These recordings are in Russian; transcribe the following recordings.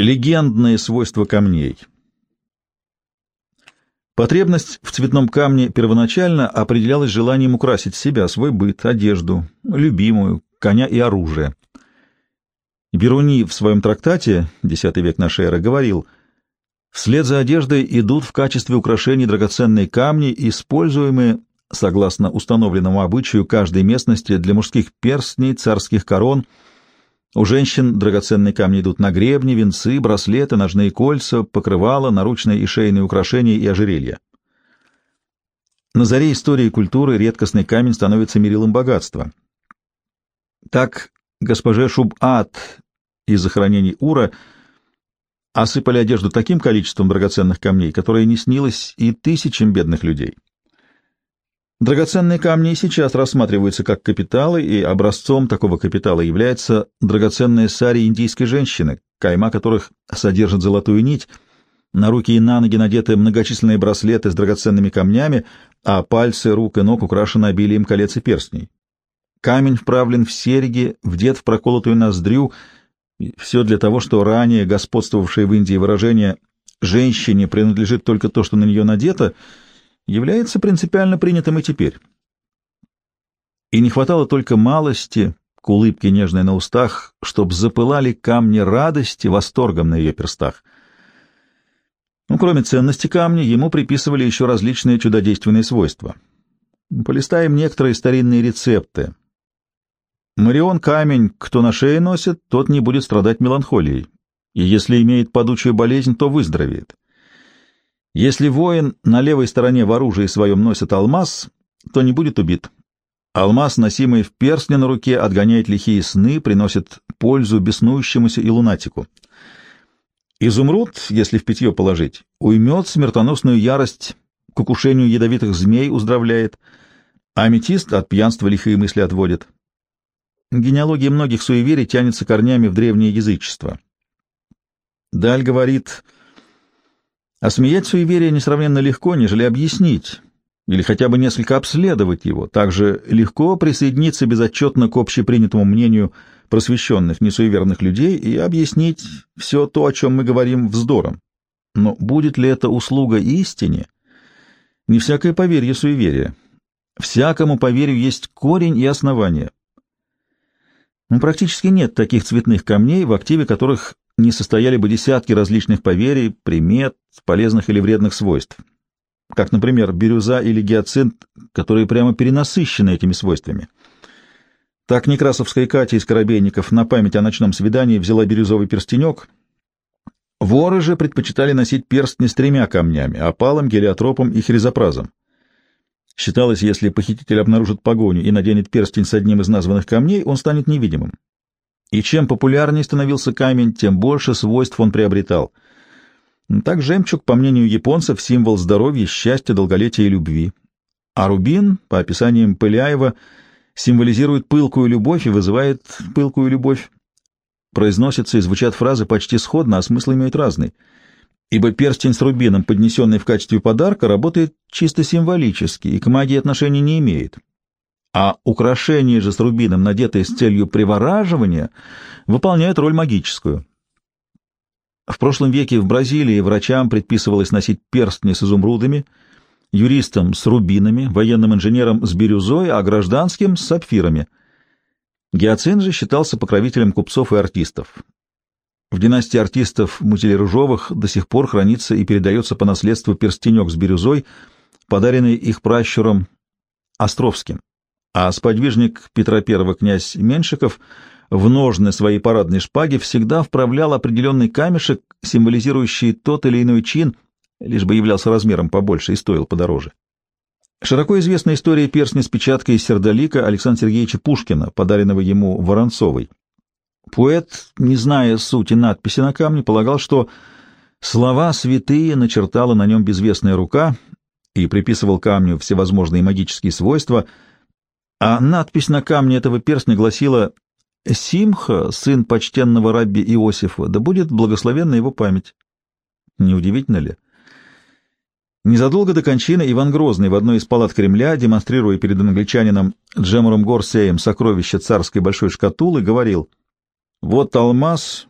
Легендные свойства камней. Потребность в цветном камне первоначально определялась желанием украсить себя, свой быт, одежду, любимую, коня и оружие. Беруни в своем трактате, X век нашей эры, говорил, «Вслед за одеждой идут в качестве украшений драгоценные камни, используемые, согласно установленному обычаю каждой местности, для мужских перстней, царских корон — у женщин драгоценные камни идут на гребни, венцы, браслеты, ножные кольца, покрывала, наручные и шейные украшения и ожерелья. На заре истории и культуры редкостный камень становится мерилом богатства. Так госпоже Шуб-Ат из захоронений Ура осыпали одежду таким количеством драгоценных камней, которое не снилось и тысячам бедных людей. Драгоценные камни сейчас рассматриваются как капиталы, и образцом такого капитала является драгоценная сари индийской женщины, кайма которых содержит золотую нить, на руки и на ноги надеты многочисленные браслеты с драгоценными камнями, а пальцы рук и ног украшены обилием колец и перстней. Камень вправлен в серьги, вдет в проколотую ноздрю, все для того, что ранее господствовавшее в Индии выражение «женщине принадлежит только то, что на нее надето», является принципиально принятым и теперь. И не хватало только малости к улыбке нежной на устах, чтоб запылали камни радости восторгом на ее перстах. Ну, кроме ценности камня, ему приписывали еще различные чудодейственные свойства. Полистаем некоторые старинные рецепты. Марион камень, кто на шее носит, тот не будет страдать меланхолией, и если имеет падучую болезнь, то выздоровеет. Если воин на левой стороне в оружии своем носит алмаз, то не будет убит. Алмаз, носимый в перстне на руке, отгоняет лихие сны, приносит пользу беснующемуся и лунатику. Изумруд, если в питье положить, уймет смертоносную ярость, к укушению ядовитых змей уздравляет, аметист от пьянства лихие мысли отводит. Генеалогия многих суеверий тянется корнями в древнее язычество. Даль говорит Осмеять суеверие несравненно легко, нежели объяснить, или хотя бы несколько обследовать его. Также легко присоединиться безотчетно к общепринятому мнению просвещенных, несуеверных людей и объяснить все то, о чем мы говорим, вздором. Но будет ли это услуга истине? Не всякое поверье суеверие. Всякому поверью есть корень и основание. Ну, практически нет таких цветных камней, в активе которых не состояли бы десятки различных поверий, примет, полезных или вредных свойств, как, например, бирюза или гиацинт, которые прямо перенасыщены этими свойствами. Так Некрасовская Катя из Коробейников на память о ночном свидании взяла бирюзовый перстенек. Воры же предпочитали носить перстни с тремя камнями — опалом, гелиотропом и хризопразом. Считалось, если похититель обнаружит погоню и наденет перстень с одним из названных камней, он станет невидимым. И чем популярнее становился камень, тем больше свойств он приобретал. Так жемчуг, по мнению японцев, символ здоровья, счастья, долголетия и любви. А рубин, по описаниям Пыляева, символизирует пылкую любовь и вызывает пылкую любовь. Произносятся и звучат фразы почти сходно, а смысл имеет разный. Ибо перстень с рубином, поднесенный в качестве подарка, работает чисто символически и к магии отношения не имеет а украшение же с рубином, надетое с целью привораживания, выполняет роль магическую. В прошлом веке в Бразилии врачам предписывалось носить перстни с изумрудами, юристам с рубинами, военным инженерам с бирюзой, а гражданским с сапфирами. Гиацин же считался покровителем купцов и артистов. В династии артистов Мутилиружовых до сих пор хранится и передается по наследству перстенек с бирюзой, подаренный их пращуром Островским а сподвижник Петра I князь Меншиков в ножны своей парадной шпаги всегда вправлял определенный камешек, символизирующий тот или иной чин, лишь бы являлся размером побольше и стоил подороже. Широко известна история перстня с печаткой сердолика Александра Сергеевича Пушкина, подаренного ему Воронцовой. Поэт, не зная сути надписи на камне, полагал, что слова святые начертала на нем безвестная рука и приписывал камню всевозможные магические свойства — а надпись на камне этого перстня гласила «Симха, сын почтенного рабби Иосифа, да будет благословенна его память». Неудивительно ли? Незадолго до кончины Иван Грозный в одной из палат Кремля, демонстрируя перед англичанином Джемором Горсеем сокровища царской большой шкатулы, говорил «Вот алмаз,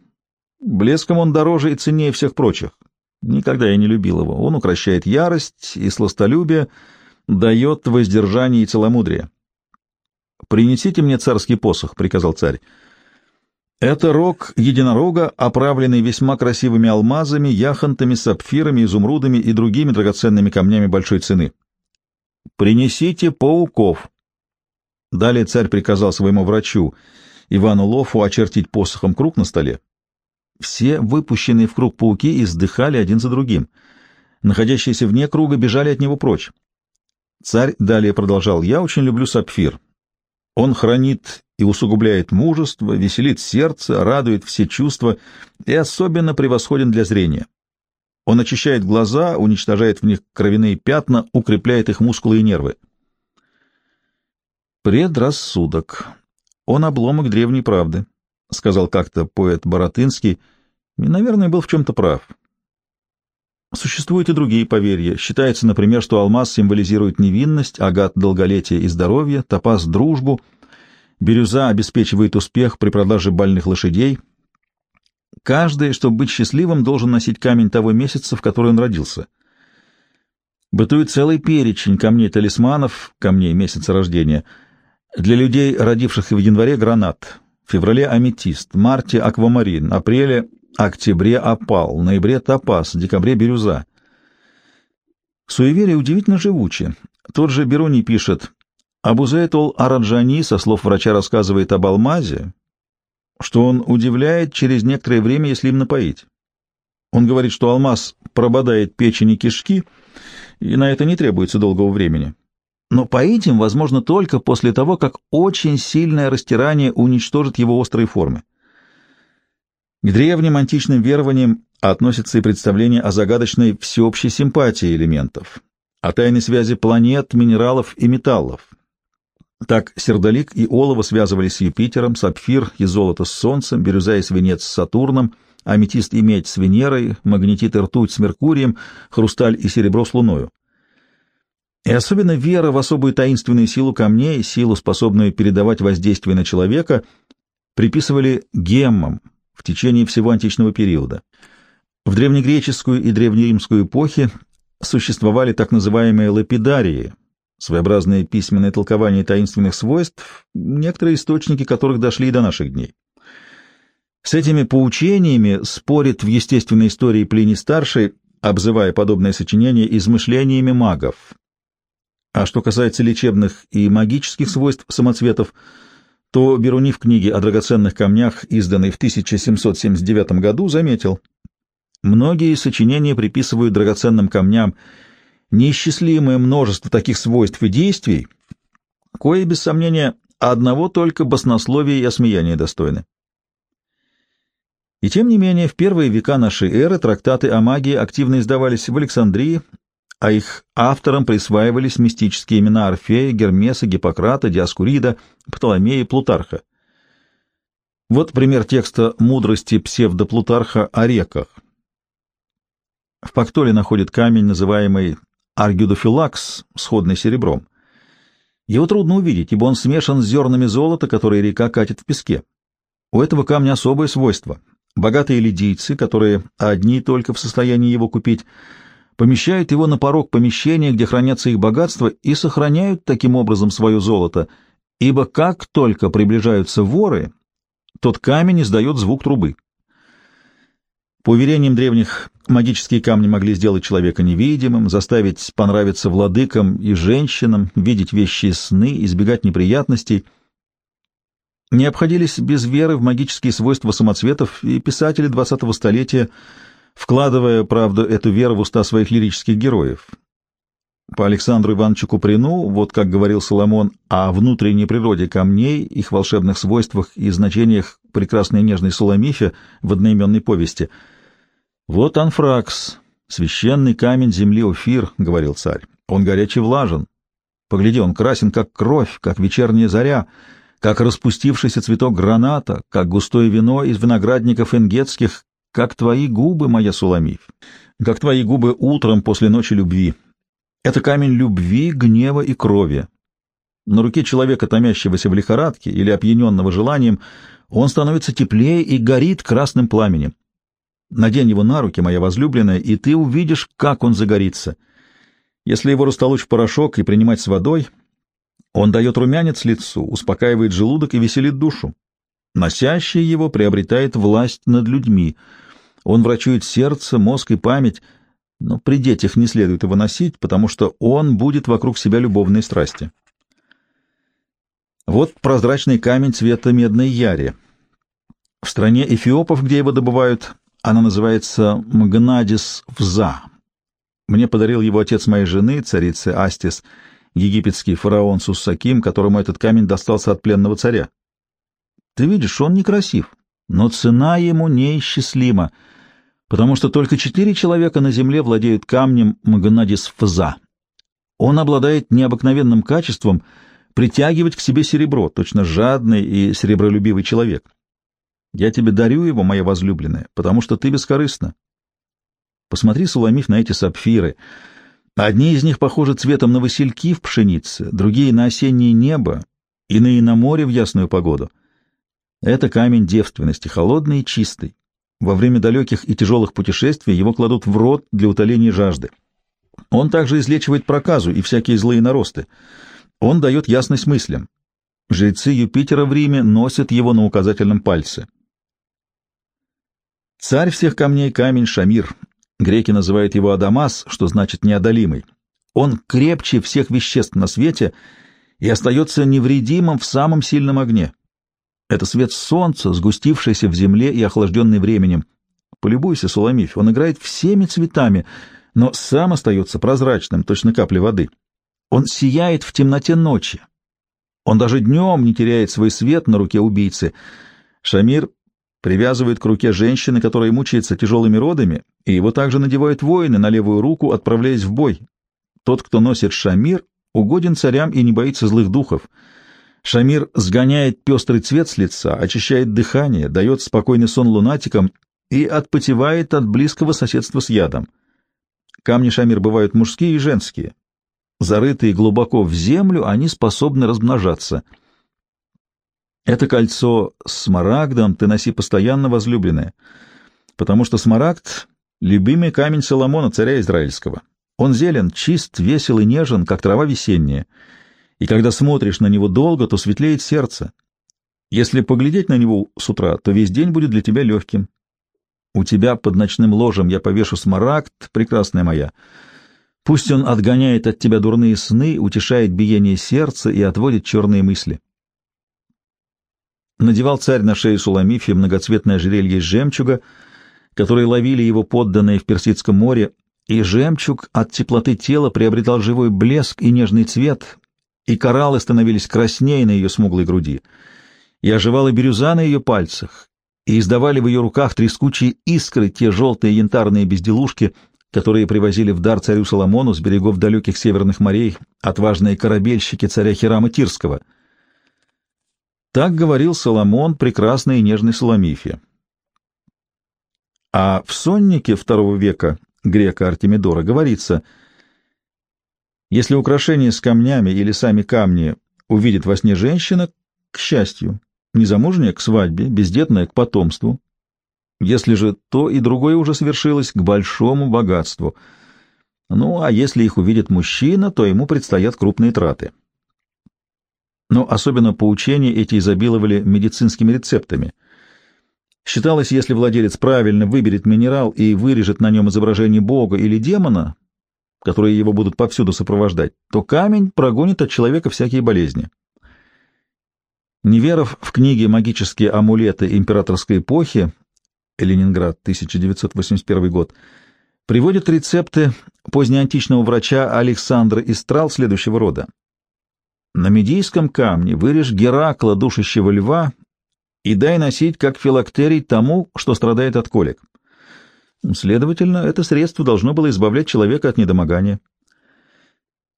Блеском он дороже и ценнее всех прочих. Никогда я не любил его. Он укращает ярость и сластолюбие, дает воздержание и целомудрие. «Принесите мне царский посох», — приказал царь. Это рог единорога, оправленный весьма красивыми алмазами, яхонтами, сапфирами, изумрудами и другими драгоценными камнями большой цены. «Принесите пауков». Далее царь приказал своему врачу, Ивану Лофу, очертить посохом круг на столе. Все выпущенные в круг пауки издыхали один за другим. Находящиеся вне круга бежали от него прочь. Царь далее продолжал. «Я очень люблю сапфир. Он хранит и усугубляет мужество, веселит сердце, радует все чувства и особенно превосходен для зрения. Он очищает глаза, уничтожает в них кровяные пятна, укрепляет их мускулы и нервы. Предрассудок. Он обломок древней правды, — сказал как-то поэт Боротынский, и, наверное, был в чем-то прав. Существуют и другие поверья. Считается, например, что алмаз символизирует невинность, агат — долголетие и здоровье, топаз — дружбу, бирюза обеспечивает успех при продаже больных лошадей. Каждый, чтобы быть счастливым, должен носить камень того месяца, в который он родился. Бытует целый перечень камней-талисманов, камней месяца рождения. Для людей, родившихся в январе, гранат, в феврале аметист, марте аквамарин, апреле октябре опал, ноябре топаз, декабре бирюза. Суеверие удивительно живуче. Тот же Бероний пишет, Абузетул Араджани со слов врача рассказывает об алмазе, что он удивляет через некоторое время, если им напоить. Он говорит, что алмаз прободает печень и кишки, и на это не требуется долгого времени. Но поить им возможно только после того, как очень сильное растирание уничтожит его острые формы. К древним античным верованиям относятся и представления о загадочной всеобщей симпатии элементов, о тайной связи планет, минералов и металлов. Так сердолик и олово связывались с Юпитером, сапфир и золото с Солнцем, бирюза и свинец с Сатурном, аметист и медь с Венерой, магнетит и ртуть с Меркурием, хрусталь и серебро с Луною. И особенно вера в особую таинственную силу камней, силу, способную передавать воздействие на человека, приписывали геммам, в течение всего античного периода. В древнегреческую и древнеримскую эпохи существовали так называемые лапидарии, своеобразные письменные толкования таинственных свойств, некоторые источники которых дошли и до наших дней. С этими поучениями спорит в естественной истории Плиний-старший, обзывая подобное сочинение измышлениями магов. А что касается лечебных и магических свойств самоцветов – то Беруни в книге о драгоценных камнях, изданной в 1779 году, заметил, многие сочинения приписывают драгоценным камням неисчислимое множество таких свойств и действий, кое, без сомнения, одного только баснословия и осмеяния достойны. И тем не менее, в первые века нашей эры трактаты о магии активно издавались в Александрии, а их авторам присваивались мистические имена Орфея, Гермеса, Гиппократа, Диаскурида, Птоломея Плутарха. Вот пример текста мудрости псевдоплутарха о реках. В Пактоле находит камень, называемый аргюдофилакс, сходный серебром. Его трудно увидеть, ибо он смешан с зернами золота, которые река катит в песке. У этого камня особое свойство. Богатые лидийцы, которые одни только в состоянии его купить, помещают его на порог помещения, где хранятся их богатства, и сохраняют таким образом свое золото, ибо как только приближаются воры, тот камень издает звук трубы. По уверениям древних, магические камни могли сделать человека невидимым, заставить понравиться владыкам и женщинам, видеть вещи и сны, избегать неприятностей. Не обходились без веры в магические свойства самоцветов, и писатели XX столетия – вкладывая, правда, эту веру в уста своих лирических героев. По Александру Ивановичу Куприну, вот как говорил Соломон о внутренней природе камней, их волшебных свойствах и значениях прекрасной нежной Суламифе в одноименной повести. «Вот анфракс, священный камень земли Офир», — говорил царь. «Он горячий влажен. Погляди, он красен, как кровь, как вечерняя заря, как распустившийся цветок граната, как густое вино из виноградников энгетских, как твои губы, моя Суламиф, как твои губы утром после ночи любви. Это камень любви, гнева и крови. На руке человека, томящегося в лихорадке или опьяненного желанием, он становится теплее и горит красным пламенем. Надень его на руки, моя возлюбленная, и ты увидишь, как он загорится. Если его растолочь в порошок и принимать с водой, он дает румянец лицу, успокаивает желудок и веселит душу. Носящий его приобретает власть над людьми. Он врачует сердце, мозг и память, но при детях не следует его носить, потому что он будет вокруг себя любовной страсти. Вот прозрачный камень цвета медной яри. В стране эфиопов, где его добывают, она называется Мгнадис Вза. Мне подарил его отец моей жены, царицы Астис, египетский фараон Суссаким, которому этот камень достался от пленного царя. Ты видишь, он некрасив, но цена ему неисчислима, потому что только четыре человека на земле владеют камнем Мгнадис Вза. Он обладает необыкновенным качеством притягивать к себе серебро, точно жадный и серебролюбивый человек. Я тебе дарю его, моя возлюбленная, потому что ты бескорыстна. Посмотри, Суламиф, на эти сапфиры. Одни из них похожи цветом на васильки в пшенице, другие — на осеннее небо, иные — на море в ясную погоду. Это камень девственности, холодный и чистый. Во время далеких и тяжелых путешествий его кладут в рот для утоления жажды. Он также излечивает проказу и всякие злые наросты. Он дает ясность мыслям. Жрецы Юпитера в Риме носят его на указательном пальце. Царь всех камней камень Шамир. Греки называют его Адамас, что значит неодолимый. Он крепче всех веществ на свете и остается невредимым в самом сильном огне. Это свет солнца, сгустившийся в земле и охлажденный временем. Полюбуйся, Суламифь, он играет всеми цветами, но сам остается прозрачным, точно капли воды. Он сияет в темноте ночи. Он даже днем не теряет свой свет на руке убийцы. Шамир привязывает к руке женщины, которая мучается тяжелыми родами, и его также надевают воины на левую руку, отправляясь в бой. Тот, кто носит шамир, угоден царям и не боится злых духов. Шамир сгоняет пестрый цвет с лица, очищает дыхание, дает спокойный сон лунатикам и отпотевает от близкого соседства с ядом. Камни шамир бывают мужские и женские. Зарытые глубоко в землю, они способны размножаться — это кольцо с смарагдом ты носи постоянно, возлюбленное, потому что смарагд — любимый камень Соломона, царя Израильского. Он зелен, чист, весел и нежен, как трава весенняя, и когда смотришь на него долго, то светлеет сердце. Если поглядеть на него с утра, то весь день будет для тебя легким. У тебя под ночным ложем я повешу смарагд, прекрасная моя. Пусть он отгоняет от тебя дурные сны, утешает биение сердца и отводит черные мысли надевал царь на шею Суламифи многоцветное ожерелье из жемчуга, которые ловили его подданные в Персидском море, и жемчуг от теплоты тела приобретал живой блеск и нежный цвет, и кораллы становились краснее на ее смуглой груди, и оживала бирюза на ее пальцах, и издавали в ее руках трескучие искры те желтые янтарные безделушки, которые привозили в дар царю Соломону с берегов далеких северных морей отважные корабельщики царя Хирама Тирского — так говорил Соломон, прекрасный и нежный Соломифе. А в соннике II века грека Артемидора говорится, если украшение с камнями или сами камни увидит во сне женщина, к счастью, незамужняя к свадьбе, бездетная к потомству, если же то и другое уже совершилось, к большому богатству. Ну, а если их увидит мужчина, то ему предстоят крупные траты но особенно поучения эти изобиловали медицинскими рецептами. Считалось, если владелец правильно выберет минерал и вырежет на нем изображение бога или демона, которые его будут повсюду сопровождать, то камень прогонит от человека всякие болезни. Неверов в книге «Магические амулеты императорской эпохи» Ленинград, 1981 год, приводит рецепты позднеантичного врача Александра Истрал следующего рода. На медийском камне вырежь Геракла, душащего льва, и дай носить как филактерий тому, что страдает от колик. Следовательно, это средство должно было избавлять человека от недомогания.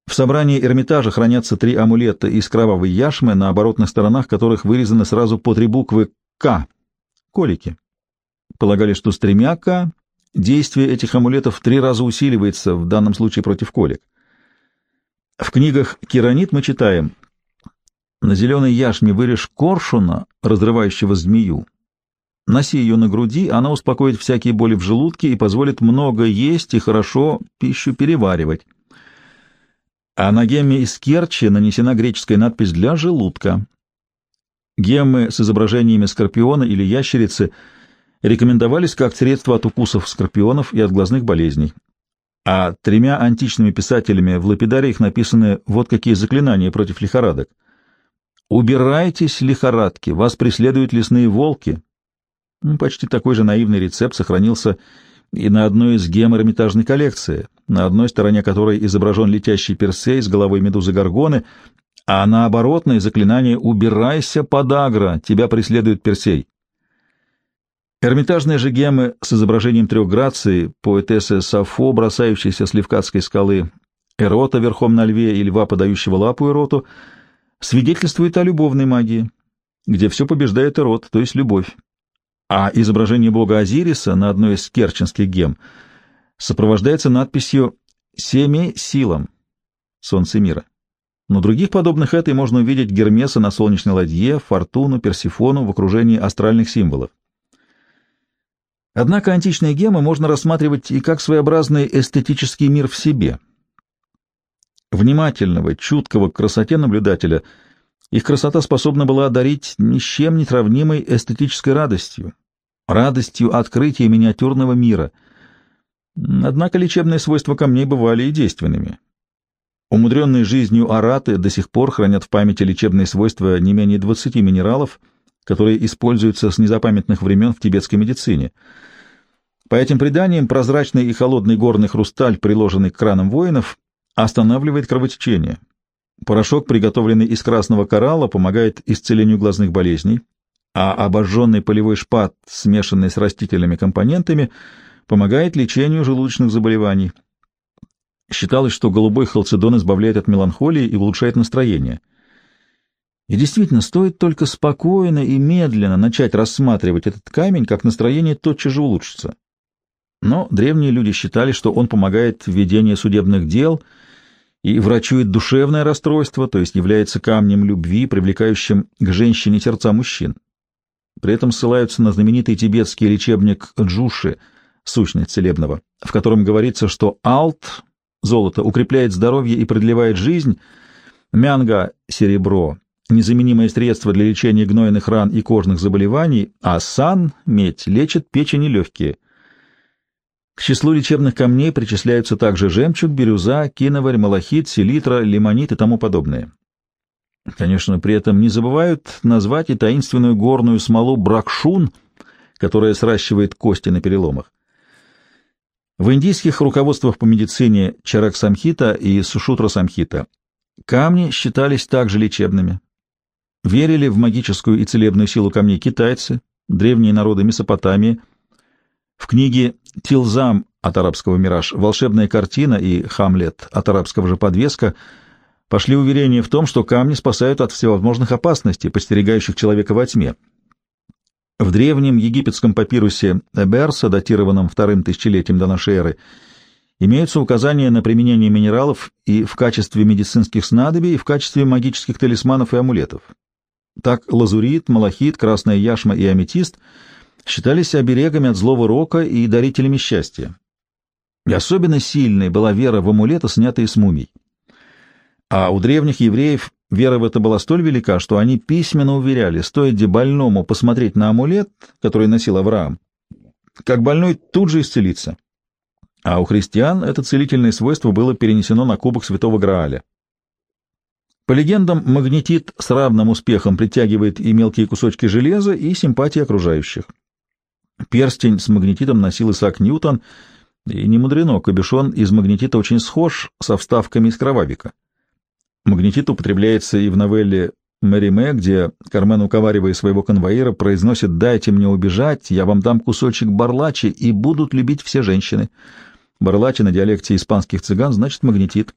В собрании Эрмитажа хранятся три амулета из кровавой яшмы, на оборотных сторонах которых вырезаны сразу по три буквы «К» — колики. Полагали, что с тремя «К» действие этих амулетов в три раза усиливается, в данном случае против колик. В книгах «Киранит» мы читаем «На зеленой яшме вырежь коршуна, разрывающего змею, Носи ее на груди, она успокоит всякие боли в желудке и позволит много есть и хорошо пищу переваривать. А на гемме из Керчи нанесена греческая надпись «для желудка». Геммы с изображениями скорпиона или ящерицы рекомендовались как средство от укусов скорпионов и от глазных болезней. А тремя античными писателями в лапидариях написаны вот какие заклинания против лихорадок. «Убирайтесь, лихорадки, вас преследуют лесные волки, почти такой же наивный рецепт сохранился и на одной из гем Эрмитажной коллекции, на одной стороне которой изображен летящий персей с головой медузы Горгоны, а на оборотной заклинание «Убирайся, подагра, тебя преследует персей». Эрмитажные же гемы с изображением трех граций, поэтессы Сафо, бросающейся с Левкатской скалы, Эрота верхом на льве и льва, подающего лапу Эроту, свидетельствуют о любовной магии, где все побеждает Эрот, то есть любовь а изображение бога Азириса на одной из керченских гем сопровождается надписью «Семи силам» — солнце мира. На других подобных этой можно увидеть Гермеса на солнечной ладье, Фортуну, Персифону в окружении астральных символов. Однако античные гемы можно рассматривать и как своеобразный эстетический мир в себе. Внимательного, чуткого к красоте наблюдателя их красота способна была одарить ни с чем не сравнимой эстетической радостью, радостью открытия миниатюрного мира. Однако лечебные свойства камней бывали и действенными. Умудренные жизнью араты до сих пор хранят в памяти лечебные свойства не менее 20 минералов, которые используются с незапамятных времен в тибетской медицине. По этим преданиям, прозрачный и холодный горный хрусталь, приложенный к кранам воинов, останавливает кровотечение. Порошок, приготовленный из красного коралла, помогает исцелению глазных болезней, а обожженный полевой шпат, смешанный с растительными компонентами, помогает лечению желудочных заболеваний. Считалось, что голубой халцедон избавляет от меланхолии и улучшает настроение. И действительно, стоит только спокойно и медленно начать рассматривать этот камень, как настроение тотчас же улучшится. Но древние люди считали, что он помогает в ведении судебных дел и врачует душевное расстройство, то есть является камнем любви, привлекающим к женщине сердца мужчин. При этом ссылаются на знаменитый тибетский лечебник Джуши, сущность целебного, в котором говорится, что алт, золото, укрепляет здоровье и продлевает жизнь, мянга, серебро, незаменимое средство для лечения гнойных ран и кожных заболеваний, а сан, медь, лечит печень и легкие. К числу лечебных камней причисляются также жемчуг, бирюза, киноварь, малахит, селитра, лимонит и тому подобное. Конечно, при этом не забывают назвать и таинственную горную смолу бракшун, которая сращивает кости на переломах. В индийских руководствах по медицине Чарак-самхита и Сушутра-самхита камни считались также лечебными. Верили в магическую и целебную силу камней китайцы, древние народы Месопотамии. В книге «Тилзам» от арабского «Мираж», «Волшебная картина» и «Хамлет» от арабского же «Подвеска» пошли уверения в том, что камни спасают от всевозможных опасностей, постерегающих человека во тьме. В древнем египетском папирусе Эберса, датированном вторым тысячелетием до нашей эры, имеются указания на применение минералов и в качестве медицинских снадобий, и в качестве магических талисманов и амулетов. Так лазурит, малахит, красная яшма и аметист считались оберегами от злого рока и дарителями счастья. И особенно сильной была вера в амулеты, снятые с мумий. А у древних евреев вера в это была столь велика, что они письменно уверяли, стоит где больному посмотреть на амулет, который носил Авраам, как больной тут же исцелится. А у христиан это целительное свойство было перенесено на кубок святого Грааля. По легендам, магнетит с равным успехом притягивает и мелкие кусочки железа, и симпатии окружающих. Перстень с магнетитом носил Исаак Ньютон, и не мудрено, кабюшон из магнетита очень схож со вставками из кровавика. Магнетит употребляется и в новелле «Мэри Мэ», где Кармен, уговаривая своего конвоира, произносит «Дайте мне убежать, я вам дам кусочек барлачи, и будут любить все женщины». Барлачи на диалекте испанских цыган значит магнетит.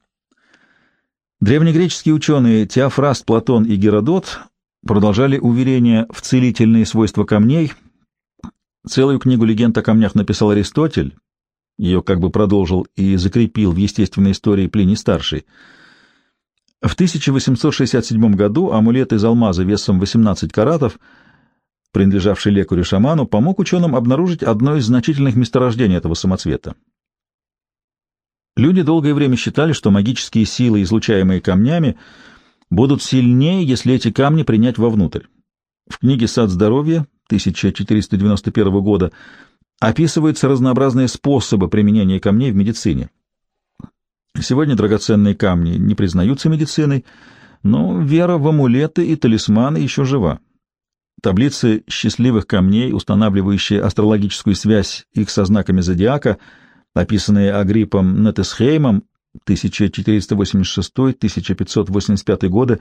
Древнегреческие ученые Теофраст, Платон и Геродот продолжали уверения в целительные свойства камней. Целую книгу легенд о камнях написал Аристотель, ее как бы продолжил и закрепил в естественной истории Плиний-старший — в 1867 году амулет из алмаза весом 18 каратов принадлежавший лекарю-шаману, помог ученым обнаружить одно из значительных месторождений этого самоцвета. Люди долгое время считали, что магические силы, излучаемые камнями, будут сильнее, если эти камни принять вовнутрь. В книге «Сад здоровья» 1491 года описываются разнообразные способы применения камней в медицине. Сегодня драгоценные камни не признаются медициной, но вера в амулеты и талисманы еще жива. Таблицы счастливых камней, устанавливающие астрологическую связь их со знаками зодиака, описанные Агриппом Нетесхеймом 1486-1585 годы,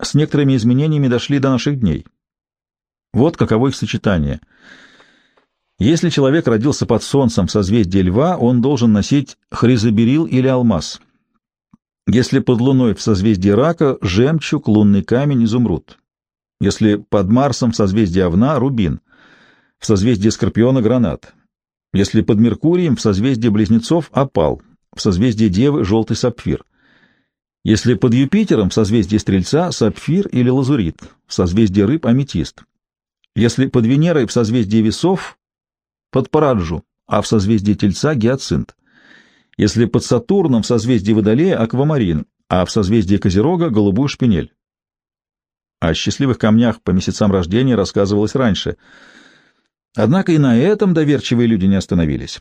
с некоторыми изменениями дошли до наших дней. Вот каково их сочетание. Если человек родился под солнцем в созвездии льва, он должен носить хризоберил или алмаз. Если под луной в созвездии рака — жемчуг, лунный камень, изумруд. Если под Марсом в созвездии Овна — рубин. В созвездии Скорпиона — гранат. Если под Меркурием в созвездии Близнецов — опал. В созвездии Девы — желтый сапфир. Если под Юпитером в созвездии Стрельца — сапфир или лазурит. В созвездии Рыб — аметист. Если под Венерой в созвездии Весов — под Параджу, а в созвездии Тельца — гиацинт. Если под Сатурном в созвездии Водолея — аквамарин, а в созвездии Козерога — голубую шпинель. О счастливых камнях по месяцам рождения рассказывалось раньше. Однако и на этом доверчивые люди не остановились.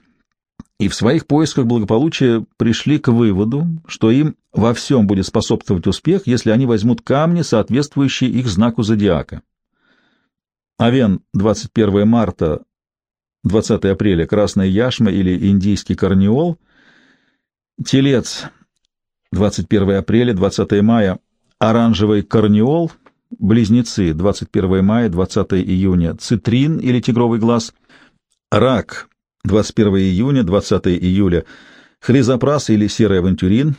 И в своих поисках благополучия пришли к выводу, что им во всем будет способствовать успех, если они возьмут камни, соответствующие их знаку зодиака. Овен 21 марта, 20 апреля красная яшма или индийский корнеол, телец 21 апреля, 20 мая оранжевый корнеол, близнецы 21 мая, 20 июня цитрин или тигровый глаз, рак 21 июня, 20 июля хризопрас или серый авантюрин,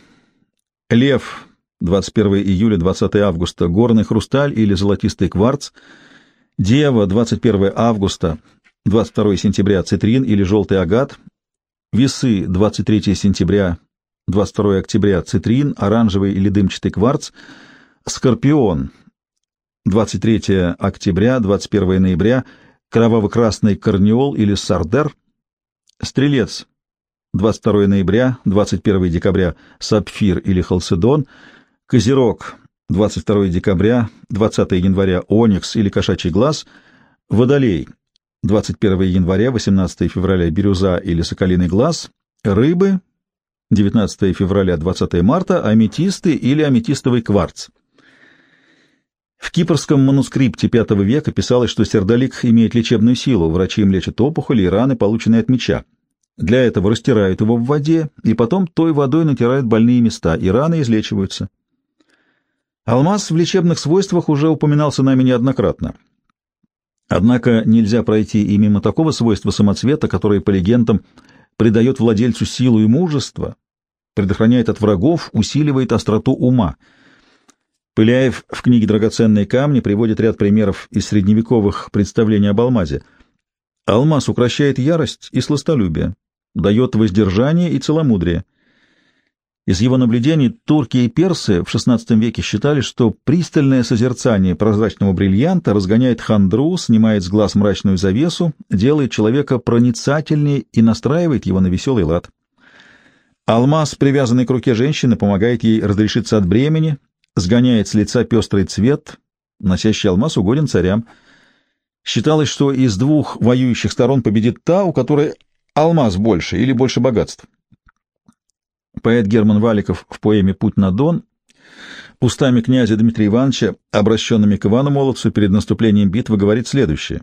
лев 21 июля, 20 августа горный хрусталь или золотистый кварц, Дева, 21 августа, 22 сентября цитрин или желтый агат, весы, 23 сентября, 22 октября цитрин, оранжевый или дымчатый кварц, скорпион, 23 октября, 21 ноября, кроваво-красный корнеол или сардер, стрелец, 22 ноября, 21 декабря, сапфир или халцедон, козерог, 22 декабря, 20 января. Оникс или Кошачий глаз, Водолей, 21 января, 18 февраля Бирюза или Соколиный глаз, Рыбы, 19 февраля, 20 марта Аметисты или Аметистовый кварц. В кипрском манускрипте V века писалось, что сердолик имеет лечебную силу, врачи им лечат опухоли и раны, полученные от меча. Для этого растирают его в воде, и потом той водой натирают больные места, и раны излечиваются. Алмаз в лечебных свойствах уже упоминался нами неоднократно. Однако нельзя пройти и мимо такого свойства самоцвета, которое, по легендам, придает владельцу силу и мужество, предохраняет от врагов, усиливает остроту ума. Пыляев в книге «Драгоценные камни» приводит ряд примеров из средневековых представлений об алмазе. Алмаз укращает ярость и сластолюбие, дает воздержание и целомудрие. Из его наблюдений турки и персы в XVI веке считали, что пристальное созерцание прозрачного бриллианта разгоняет хандру, снимает с глаз мрачную завесу, делает человека проницательнее и настраивает его на веселый лад. Алмаз, привязанный к руке женщины, помогает ей разрешиться от бремени, сгоняет с лица пестрый цвет, носящий алмаз угоден царям. Считалось, что из двух воюющих сторон победит та, у которой алмаз больше или больше богатств. Поэт Герман Валиков в поэме «Путь на Дон» устами князя Дмитрия Ивановича, обращенными к Ивану Молодцу перед наступлением битвы, говорит следующее.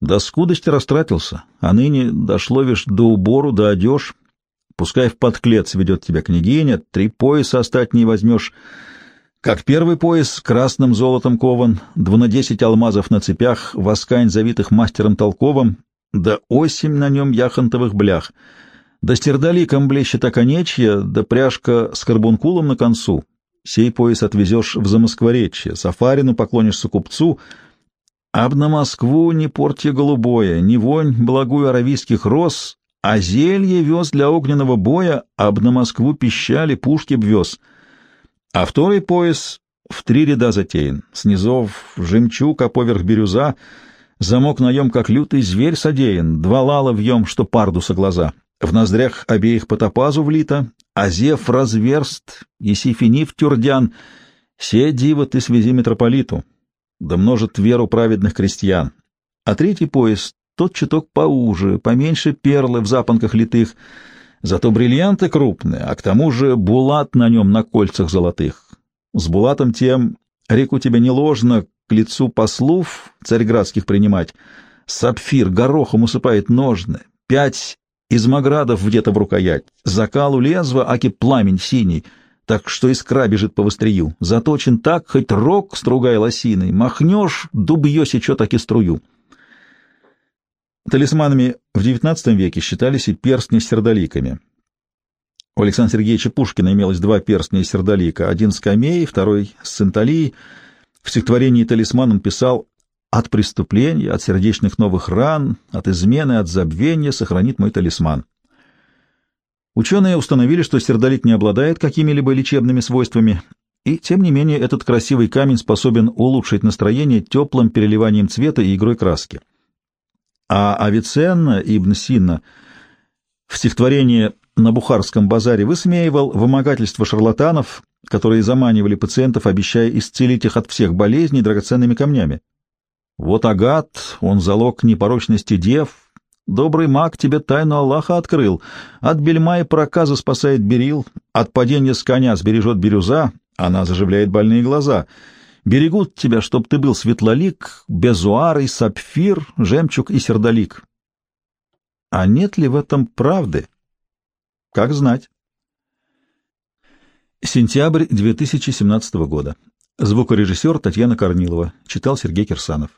«До скудости растратился, а ныне дошло вишь до убору, до одеж. Пускай в подклец ведет тебя княгиня, три пояса остатние возьмешь. Как первый пояс красным золотом кован, двунадесять алмазов на цепях, воскань завитых мастером толковым, да осемь на нем яхонтовых блях». Да стердаликом блещет оконечье, да пряжка с карбункулом на концу. Сей пояс отвезешь в Замоскворечье, сафарину поклонишься купцу, Аб на Москву не портье голубое, не вонь благую аравийских роз, а зелье вез для огненного боя, аб на Москву пищали, пушки бвез. А второй пояс в три ряда затеян. Снизов жемчуг, а поверх бирюза, замок наем, как лютый зверь содеян, два лала вьем, что пардуса глаза. В ноздрях обеих по топазу влито, а зев разверст, еси финив тюрдян, се дива ты связи митрополиту, да множит веру праведных крестьян. А третий пояс, тот чуток поуже, поменьше перлы в запонках литых, зато бриллианты крупные, а к тому же булат на нем на кольцах золотых. С булатом тем реку тебя не ложно к лицу послов царьградских принимать. Сапфир горохом усыпает ножны, пять из маградов где-то в рукоять, закалу лезва, аки пламень синий, так что искра бежит по вострию, заточен так, хоть рог стругай лосиной, махнешь, дубье сечет таки струю. Талисманами в XIX веке считались и перстни с сердоликами. У Александра Сергеевича Пушкина имелось два перстня из сердолика, один с камеей, второй с центалией. В стихотворении «Талисман» он писал от преступления, от сердечных новых ран, от измены, от забвения сохранит мой талисман. Ученые установили, что сердолик не обладает какими-либо лечебными свойствами, и, тем не менее, этот красивый камень способен улучшить настроение теплым переливанием цвета и игрой краски. А Авиценна Ибн Синна в стихотворении на Бухарском базаре высмеивал вымогательство шарлатанов, которые заманивали пациентов, обещая исцелить их от всех болезней драгоценными камнями. Вот агат, он залог непорочности дев. Добрый маг тебе тайну Аллаха открыл. От бельма и проказа спасает берил, от падения с коня сбережет бирюза, она заживляет больные глаза. Берегут тебя, чтоб ты был светлолик, безуарый, сапфир, жемчуг и сердолик. А нет ли в этом правды? Как знать. Сентябрь 2017 года. Звукорежиссер Татьяна Корнилова. Читал Сергей Кирсанов.